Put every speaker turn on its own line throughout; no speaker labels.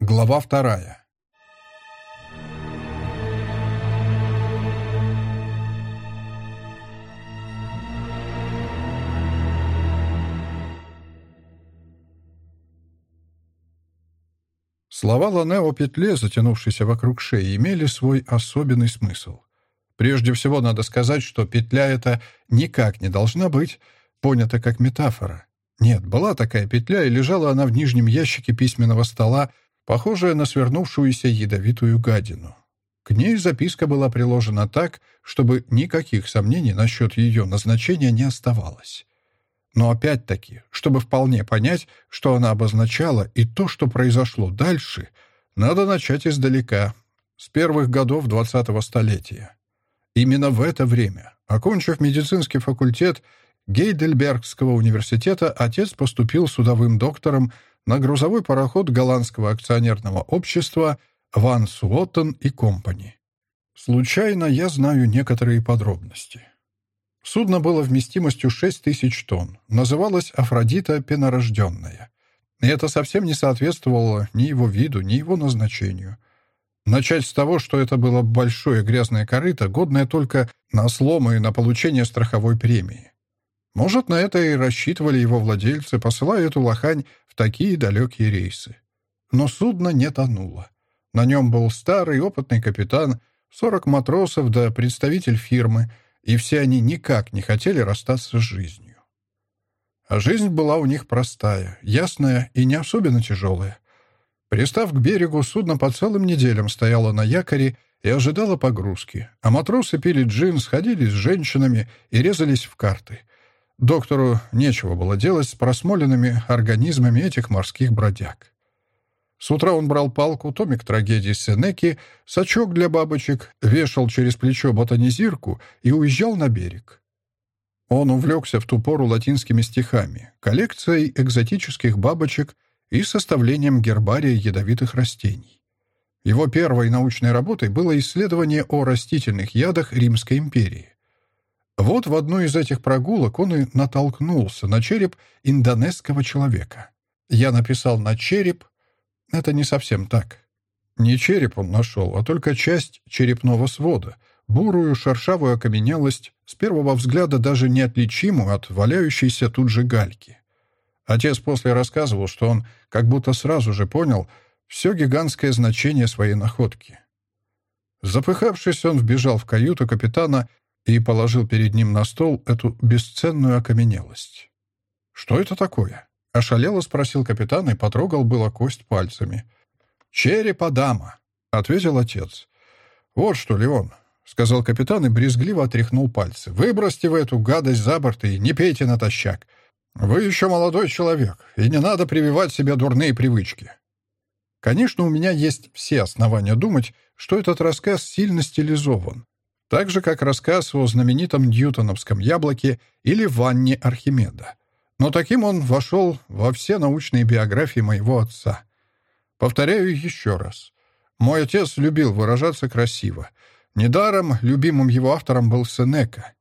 Глава вторая. Слова Лане о петле, затянувшейся вокруг шеи, имели свой особенный смысл. Прежде всего, надо сказать, что петля эта никак не должна быть понята как метафора. Нет, была такая петля, и лежала она в нижнем ящике письменного стола, похожая на свернувшуюся ядовитую гадину. К ней записка была приложена так, чтобы никаких сомнений насчет ее назначения не оставалось. Но опять-таки, чтобы вполне понять, что она обозначала и то, что произошло дальше, надо начать издалека, с первых годов 20-го столетия. Именно в это время, окончив медицинский факультет Гейдельбергского университета, отец поступил судовым доктором на грузовой пароход голландского акционерного общества «Ван Суоттен и Компани». Случайно я знаю некоторые подробности. Судно было вместимостью 6 тысяч тонн. Называлось «Афродита пенорожденная». И это совсем не соответствовало ни его виду, ни его назначению. Начать с того, что это было большое грязное корыто, годное только на сломы и на получение страховой премии. Может, на это и рассчитывали его владельцы, посылая эту лохань такие далекие рейсы. Но судно не тонуло. На нем был старый опытный капитан, 40 матросов да представитель фирмы — и все они никак не хотели расстаться с жизнью. А жизнь была у них простая, ясная и не особенно тяжелая. Пристав к берегу, судно по целым неделям стояло на якоре и ожидало погрузки, а матросы пили джин, сходили с женщинами и резались в карты. Доктору нечего было делать с просмоленными организмами этих морских бродяг. С утра он брал палку, томик трагедии Сенеки, сачок для бабочек, вешал через плечо ботанизирку и уезжал на берег. Он увлекся в ту пору латинскими стихами, коллекцией экзотических бабочек и составлением гербария ядовитых растений. Его первой научной работой было исследование о растительных ядах Римской империи. Вот в одну из этих прогулок он и натолкнулся на череп индонезского человека. Я написал на череп, это не совсем так. Не череп он нашел, а только часть черепного свода, бурую шершавую окаменелость, с первого взгляда даже неотличимую от валяющейся тут же гальки. Отец после рассказывал, что он как будто сразу же понял все гигантское значение своей находки. Запыхавшись, он вбежал в каюту капитана и положил перед ним на стол эту бесценную окаменелость. «Что это такое?» Ошалело спросил капитан и потрогал было кость пальцами. «Череп Адама», — ответил отец. «Вот что, Леон», — сказал капитан и брезгливо отряхнул пальцы. «Выбросьте вы эту гадость за борт и не пейте натощак. Вы еще молодой человек, и не надо прививать себе дурные привычки». Конечно, у меня есть все основания думать, что этот рассказ сильно стилизован. Так же, как рассказ о знаменитом ньютоновском яблоке или ванне Архимеда. Но таким он вошел во все научные биографии моего отца. Повторяю еще раз. Мой отец любил выражаться красиво. Недаром любимым его автором был Сенека.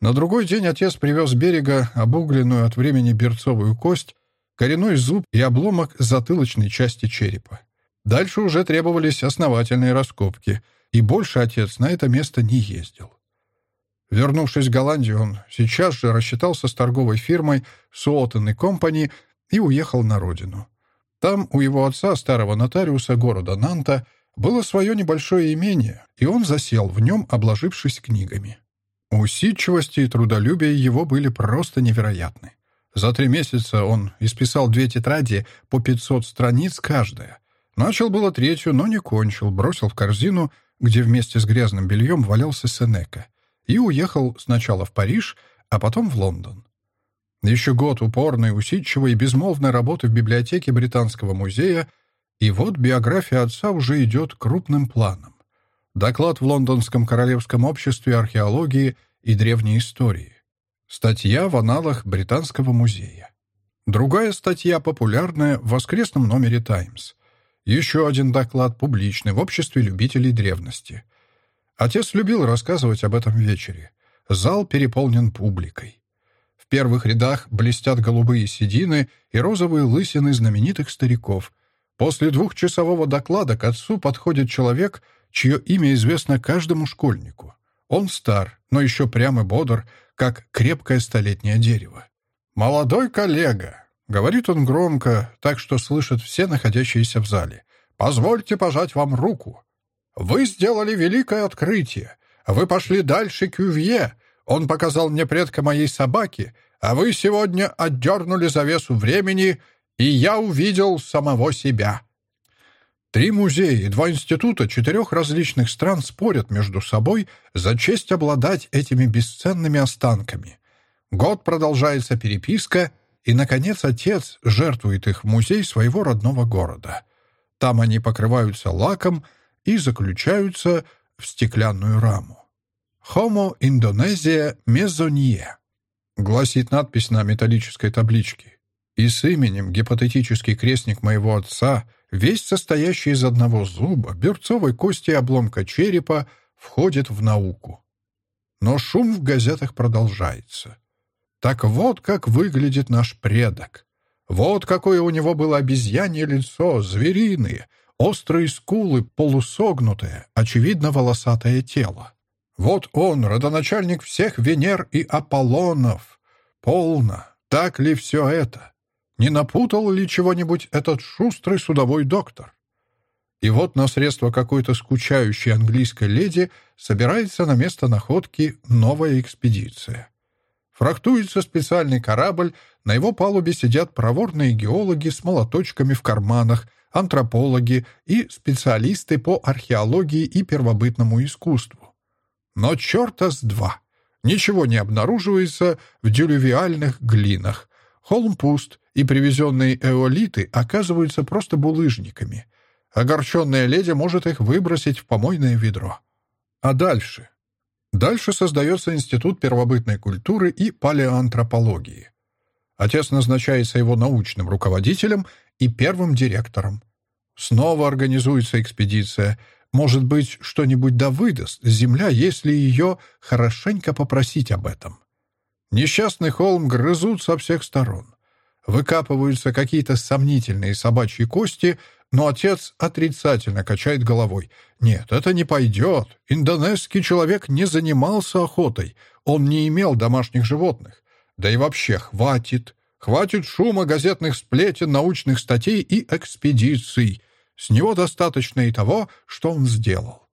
На другой день отец привез с берега обугленную от времени берцовую кость, коренной зуб и обломок затылочной части черепа. Дальше уже требовались основательные раскопки, и больше отец на это место не ездил. Вернувшись в Голландию, он сейчас же рассчитался с торговой фирмой Суотен и Компани и уехал на родину. Там у его отца, старого нотариуса города Нанта, было свое небольшое имение, и он засел в нем, обложившись книгами. Усидчивость и трудолюбие его были просто невероятны. За три месяца он исписал две тетради по 500 страниц каждая. Начал было третью, но не кончил, бросил в корзину, где вместе с грязным бельем валялся Сенека — и уехал сначала в Париж, а потом в Лондон. Еще год упорной, усидчивой и безмолвной работы в библиотеке Британского музея, и вот биография отца уже идет крупным планом. Доклад в Лондонском Королевском обществе археологии и древней истории. Статья в аналах Британского музея. Другая статья, популярная в воскресном номере «Таймс». Еще один доклад публичный в обществе любителей древности. Отец любил рассказывать об этом вечере. Зал переполнен публикой. В первых рядах блестят голубые седины и розовые лысины знаменитых стариков. После двухчасового доклада к отцу подходит человек, чье имя известно каждому школьнику. Он стар, но еще прям и бодр, как крепкое столетнее дерево. «Молодой коллега», — говорит он громко, так что слышат все находящиеся в зале, «позвольте пожать вам руку. Вы сделали великое открытие. Вы пошли дальше Кювье. Он показал мне предка моей собаки, а вы сегодня отдернули завесу времени, и я увидел самого себя». Три музея и два института четырех различных стран спорят между собой за честь обладать этими бесценными останками. Год продолжается переписка, и, наконец, отец жертвует их в музей своего родного города. Там они покрываются лаком и заключаются в стеклянную раму. «Homo Indonesia Mesonie» гласит надпись на металлической табличке. И с именем гипотетический крестник моего отца — весь состоящий из одного зуба, берцовой кости и обломка черепа, входит в науку. Но шум в газетах продолжается. Так вот как выглядит наш предок. Вот какое у него было обезьянье лицо, звериные, острые скулы, полусогнутое, очевидно, волосатое тело. Вот он, родоначальник всех Венер и Аполлонов. Полно. Так ли все это? Не напутал ли чего-нибудь этот шустрый судовой доктор? И вот на средства какой-то скучающей английской леди собирается на место находки новая экспедиция. Фрахтуется специальный корабль, на его палубе сидят проворные геологи с молоточками в карманах, антропологи и специалисты по археологии и первобытному искусству. Но черта с два! Ничего не обнаруживается в дюлювиальных глинах. Холм пуст, и привезенные эолиты оказываются просто булыжниками. Огорченная леди может их выбросить в помойное ведро. А дальше? Дальше создается Институт первобытной культуры и палеоантропологии. Отец назначается его научным руководителем и первым директором. Снова организуется экспедиция. Может быть, что-нибудь да выдаст земля, если ее хорошенько попросить об этом. Несчастный холм грызут со всех сторон. Выкапываются какие-то сомнительные собачьи кости, но отец отрицательно качает головой. «Нет, это не пойдет. Индонезский человек не занимался охотой. Он не имел домашних животных. Да и вообще, хватит. Хватит шума газетных сплетен, научных статей и экспедиций. С него достаточно и того, что он сделал».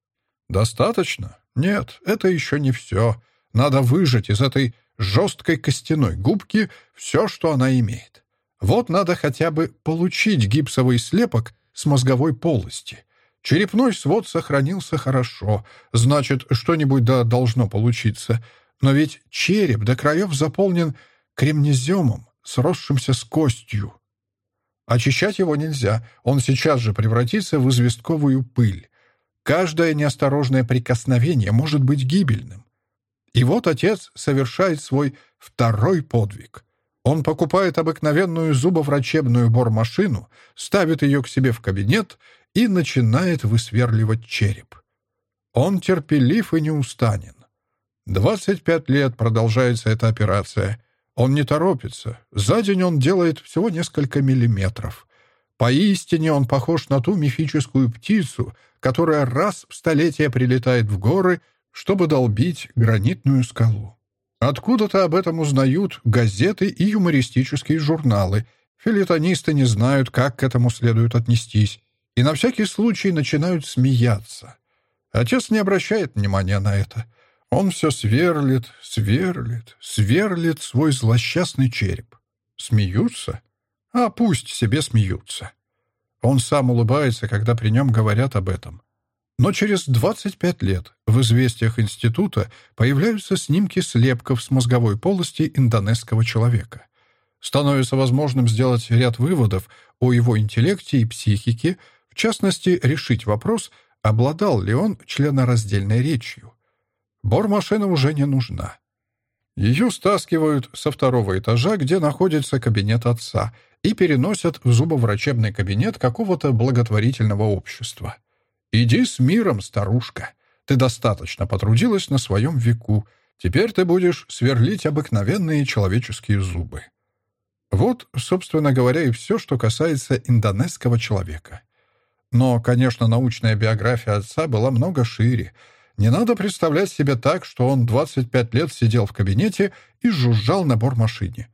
«Достаточно? Нет, это еще не все. Надо выжать из этой жесткой костяной губки все, что она имеет. Вот надо хотя бы получить гипсовый слепок с мозговой полости. Черепной свод сохранился хорошо, значит, что-нибудь да должно получиться. Но ведь череп до краев заполнен кремнеземом, сросшимся с костью. Очищать его нельзя, он сейчас же превратится в известковую пыль. Каждое неосторожное прикосновение может быть гибельным. И вот отец совершает свой второй подвиг. Он покупает обыкновенную зубоврачебную бормашину, ставит ее к себе в кабинет и начинает высверливать череп. Он терпелив и неустанен. 25 лет продолжается эта операция. Он не торопится. За день он делает всего несколько миллиметров. Поистине он похож на ту мифическую птицу, которая раз в столетие прилетает в горы чтобы долбить гранитную скалу. Откуда-то об этом узнают газеты и юмористические журналы. Филитонисты не знают, как к этому следует отнестись, и на всякий случай начинают смеяться. Отец не обращает внимания на это. Он все сверлит, сверлит, сверлит свой злосчастный череп. Смеются? А пусть себе смеются. Он сам улыбается, когда при нем говорят об этом. Но через 25 лет в известиях института появляются снимки слепков с мозговой полости индонезского человека. Становится возможным сделать ряд выводов о его интеллекте и психике, в частности, решить вопрос, обладал ли он членораздельной речью. Бормашина уже не нужна. Ее стаскивают со второго этажа, где находится кабинет отца, и переносят в зубоврачебный кабинет какого-то благотворительного общества. «Иди с миром, старушка. Ты достаточно потрудилась на своем веку. Теперь ты будешь сверлить обыкновенные человеческие зубы». Вот, собственно говоря, и все, что касается индонезского человека. Но, конечно, научная биография отца была много шире. Не надо представлять себе так, что он 25 лет сидел в кабинете и жужжал на бормашине.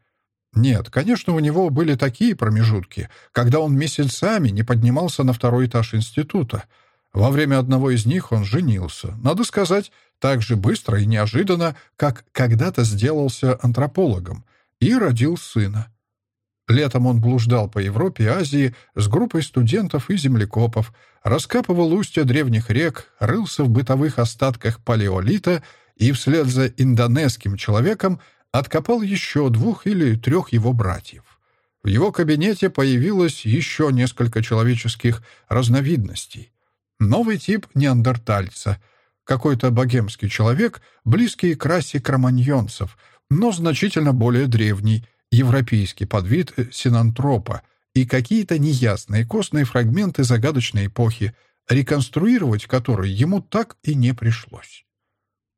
Нет, конечно, у него были такие промежутки, когда он месяцами не поднимался на второй этаж института. Во время одного из них он женился. Надо сказать, так же быстро и неожиданно, как когда-то сделался антропологом, и родил сына. Летом он блуждал по Европе и Азии с группой студентов и землекопов, раскапывал устья древних рек, рылся в бытовых остатках палеолита и вслед за индонезским человеком откопал еще двух или трех его братьев. В его кабинете появилось еще несколько человеческих разновидностей. Новый тип неандертальца, какой-то богемский человек, близкий к расе кроманьонцев, но значительно более древний, европейский подвид синантропа и какие-то неясные костные фрагменты загадочной эпохи, реконструировать которые ему так и не пришлось.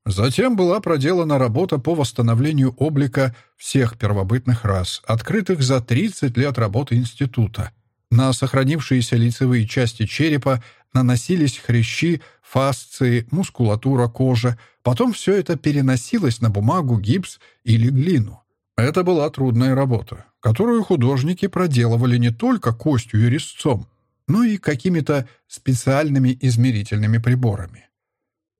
Затем была проделана работа по восстановлению облика всех первобытных рас, открытых за 30 лет работы института. На сохранившиеся лицевые части черепа наносились хрящи, фасции, мускулатура, кожа. Потом все это переносилось на бумагу, гипс или глину. Это была трудная работа, которую художники проделывали не только костью и резцом, но и какими-то специальными измерительными приборами.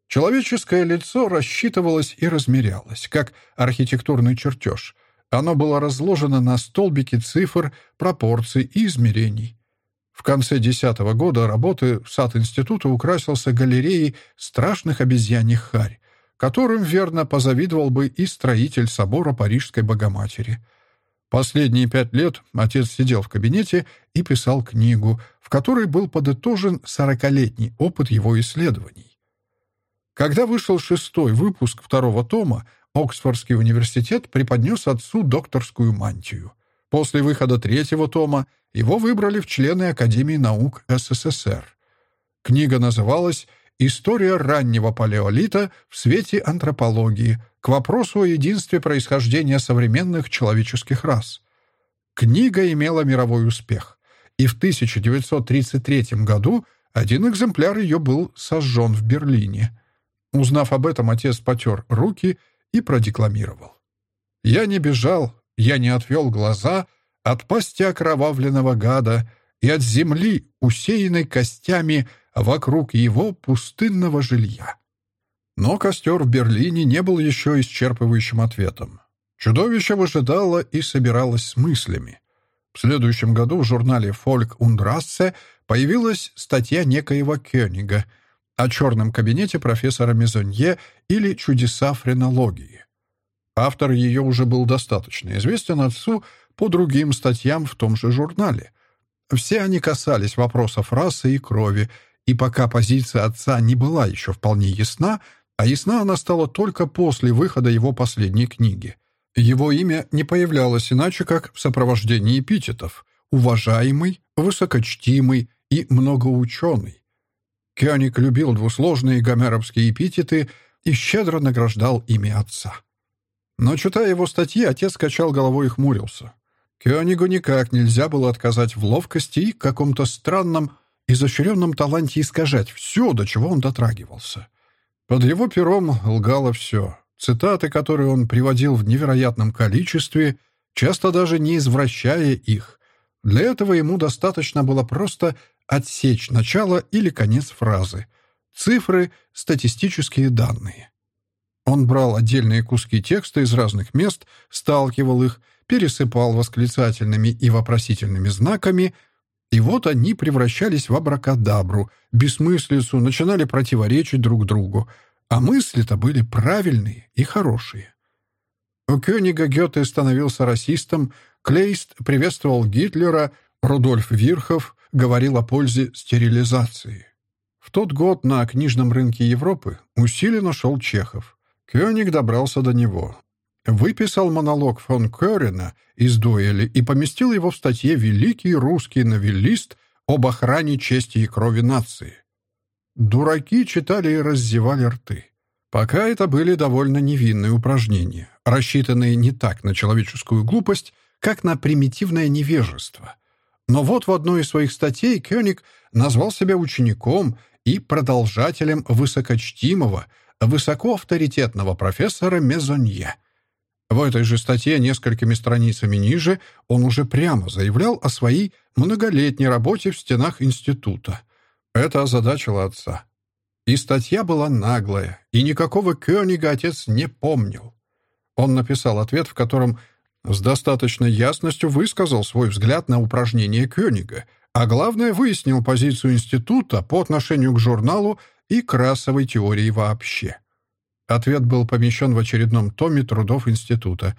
Человеческое лицо рассчитывалось и размерялось, как архитектурный чертеж. Оно было разложено на столбике цифр, пропорций и измерений. В конце десятого года работы сад института украсился галереей страшных обезьяньих харь, которым верно позавидовал бы и строитель собора Парижской Богоматери. Последние пять лет отец сидел в кабинете и писал книгу, в которой был подытожен сорокалетний опыт его исследований. Когда вышел шестой выпуск второго тома, Оксфордский университет преподнес отцу докторскую мантию. После выхода третьего тома его выбрали в члены Академии наук СССР. Книга называлась История раннего палеолита в свете антропологии к вопросу о единстве происхождения современных человеческих рас. Книга имела мировой успех, и в 1933 году один экземпляр ее был сожжен в Берлине. Узнав об этом, отец потер руки и продекламировал. «Я не бежал, я не отвел глаза от пасти окровавленного гада и от земли, усеянной костями, вокруг его пустынного жилья. Но костер в Берлине не был еще исчерпывающим ответом. Чудовище выжидало и собиралось с мыслями. В следующем году в журнале «Фольк und Rasse» появилась статья некоего Кёнига о черном кабинете профессора Мезонье или «Чудеса френологии». Автор ее уже был достаточно известен отцу по другим статьям в том же журнале. Все они касались вопросов расы и крови, и пока позиция отца не была еще вполне ясна, а ясна она стала только после выхода его последней книги. Его имя не появлялось иначе, как в сопровождении эпитетов «уважаемый», «высокочтимый» и «многоученый». Кёник любил двусложные гомеровские эпитеты и щедро награждал ими отца. Но, читая его статьи, отец качал головой и хмурился. Кёнигу никак нельзя было отказать в ловкости и каком-то странном, изощренном таланте искажать все, до чего он дотрагивался. Под его пером лгало все. Цитаты, которые он приводил в невероятном количестве, часто даже не извращая их. Для этого ему достаточно было просто отсечь начало или конец фразы. Цифры — статистические данные. Он брал отдельные куски текста из разных мест, сталкивал их, пересыпал восклицательными и вопросительными знаками — и вот они превращались в абракадабру, бессмыслицу, начинали противоречить друг другу. А мысли-то были правильные и хорошие. У Кёнига Гёте становился расистом, Клейст приветствовал Гитлера, Рудольф Вирхов говорил о пользе стерилизации. В тот год на книжном рынке Европы усиленно шел Чехов. Кёник добрался до него выписал монолог фон Кёрена из дуэли и поместил его в статье «Великий русский новеллист об охране чести и крови нации». Дураки читали и раздевали рты. Пока это были довольно невинные упражнения, рассчитанные не так на человеческую глупость, как на примитивное невежество. Но вот в одной из своих статей Кёник назвал себя учеником и продолжателем высокочтимого, высокоавторитетного профессора Мезонье. В этой же статье несколькими страницами ниже он уже прямо заявлял о своей многолетней работе в стенах института. Это озадачило отца. И статья была наглая, и никакого Кёнига отец не помнил. Он написал ответ, в котором с достаточной ясностью высказал свой взгляд на упражнение Кёнига, а главное, выяснил позицию института по отношению к журналу и к расовой теории вообще. Ответ был помещен в очередном томе трудов института.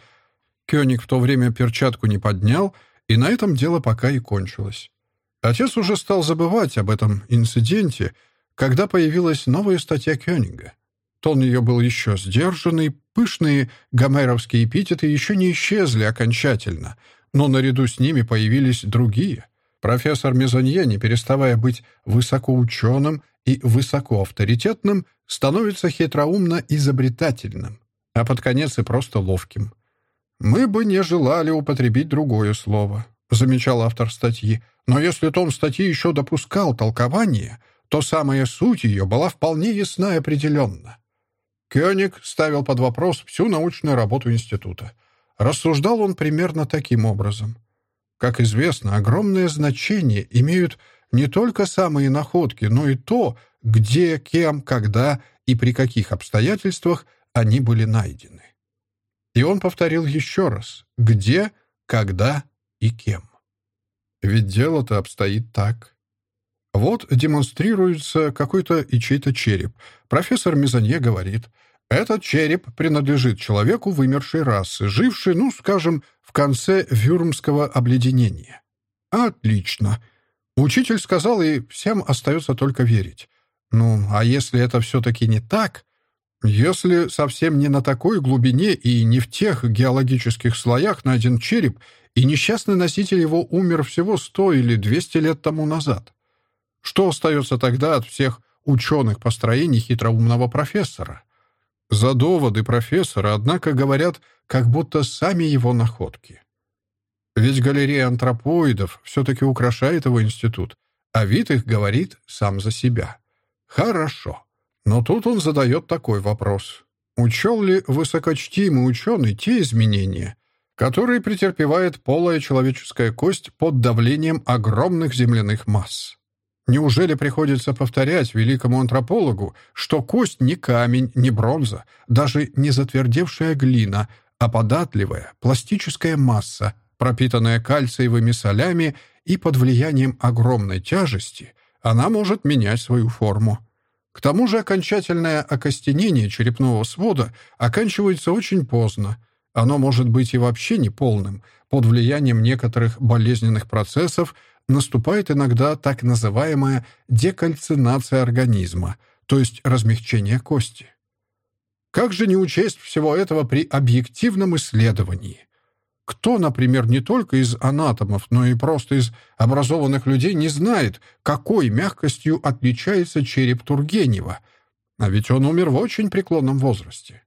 Кёник в то время перчатку не поднял, и на этом дело пока и кончилось. Отец уже стал забывать об этом инциденте, когда появилась новая статья Кёнига. Тон ее был еще сдержанный, пышные гомеровские эпитеты еще не исчезли окончательно, но наряду с ними появились другие. Профессор Мезонье, не переставая быть высокоученым и высокоавторитетным, становится хитроумно изобретательным, а под конец и просто ловким. «Мы бы не желали употребить другое слово», — замечал автор статьи, «но если тон статьи еще допускал толкование, то самая суть ее была вполне ясна и определенна. Кёник ставил под вопрос всю научную работу института. Рассуждал он примерно таким образом. Как известно, огромное значение имеют не только самые находки, но и то, где, кем, когда и при каких обстоятельствах они были найдены. И он повторил еще раз, где, когда и кем. Ведь дело-то обстоит так. Вот демонстрируется какой-то и чей-то череп. Профессор Мизанье говорит, этот череп принадлежит человеку вымершей расы, жившей, ну, скажем, в конце вюрмского обледенения. Отлично. Учитель сказал, и всем остается только верить. Ну, а если это все-таки не так, если совсем не на такой глубине и не в тех геологических слоях найден череп, и несчастный носитель его умер всего сто или двести лет тому назад, что остается тогда от всех ученых построений хитроумного профессора? За доводы профессора, однако, говорят, как будто сами его находки. Ведь галерея антропоидов все-таки украшает его институт, а вид их говорит сам за себя. Хорошо. Но тут он задает такой вопрос. Учел ли высокочтимый ученый те изменения, которые претерпевает полая человеческая кость под давлением огромных земляных масс? Неужели приходится повторять великому антропологу, что кость не камень, не бронза, даже не затвердевшая глина, а податливая, пластическая масса, пропитанная кальциевыми солями и под влиянием огромной тяжести, она может менять свою форму. К тому же окончательное окостенение черепного свода оканчивается очень поздно. Оно может быть и вообще неполным, под влиянием некоторых болезненных процессов, наступает иногда так называемая декальцинация организма, то есть размягчение кости. Как же не учесть всего этого при объективном исследовании? Кто, например, не только из анатомов, но и просто из образованных людей не знает, какой мягкостью отличается череп Тургенева, а ведь он умер в очень преклонном возрасте.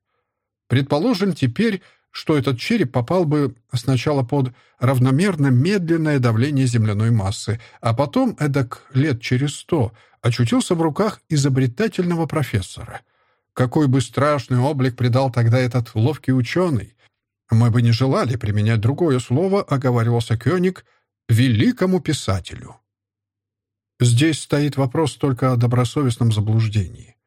Предположим теперь, что этот череп попал бы сначала под равномерно медленное давление земляной массы, а потом, эдак лет через сто, очутился в руках изобретательного профессора. Какой бы страшный облик придал тогда этот ловкий ученый? Мы бы не желали применять другое слово, оговаривался Кёник, великому писателю. Здесь стоит вопрос только о добросовестном заблуждении.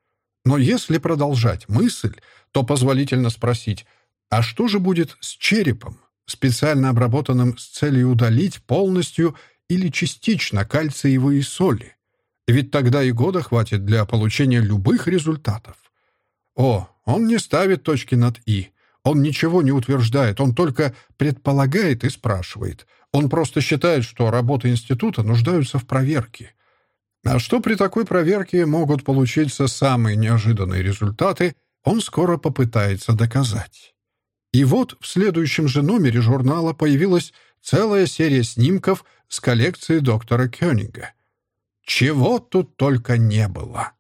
Но если продолжать мысль, то позволительно спросить — а что же будет с черепом, специально обработанным с целью удалить полностью или частично кальциевые соли? Ведь тогда и года хватит для получения любых результатов. О, он не ставит точки над «и». Он ничего не утверждает, он только предполагает и спрашивает. Он просто считает, что работы института нуждаются в проверке. А что при такой проверке могут получиться самые неожиданные результаты, он скоро попытается доказать. И вот в следующем же номере журнала появилась целая серия снимков с коллекции доктора Кёнига. Чего тут только не было.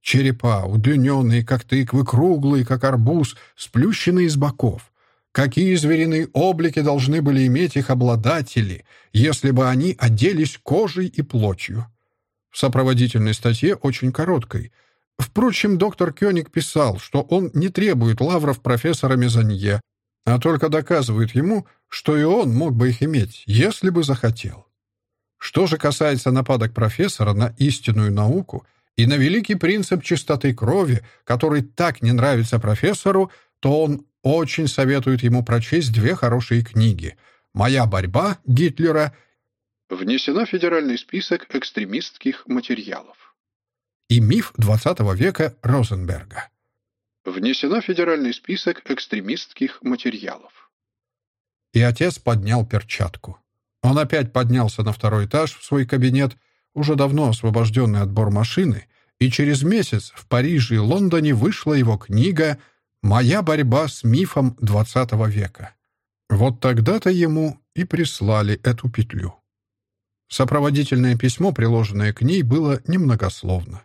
Черепа, удлиненные, как тыквы, круглые, как арбуз, сплющенные с боков. какие звериные облики должны были иметь их обладатели, если бы они оделись кожей и плотью. В сопроводительной статье, очень короткой. Впрочем, доктор Кёник писал, что он не требует лавров профессора Мезанье, а только доказывает ему, что и он мог бы их иметь, если бы захотел. Что же касается нападок профессора на истинную науку и на великий принцип чистоты крови, который так не нравится профессору, то он очень советует ему прочесть две хорошие книги «Моя борьба» Гитлера внесена в федеральный список экстремистских материалов и «Миф XX века» Розенберга внесена в федеральный список экстремистских материалов. И отец поднял перчатку. Он опять поднялся на второй этаж в свой кабинет, уже давно освобожденный от бормашины, и через месяц в Париже и Лондоне вышла его книга «Моя борьба с мифом XX века». Вот тогда-то ему и прислали эту петлю. Сопроводительное письмо, приложенное к ней, было немногословно.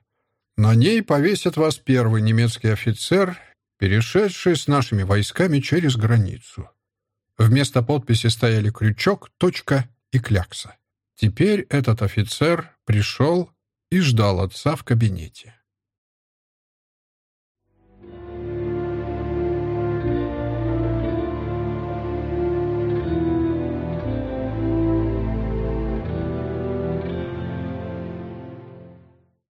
На ней повесит вас первый немецкий офицер, перешедший с нашими войсками через границу. Вместо подписи стояли крючок, точка и клякса. Теперь этот офицер пришел и ждал отца в кабинете.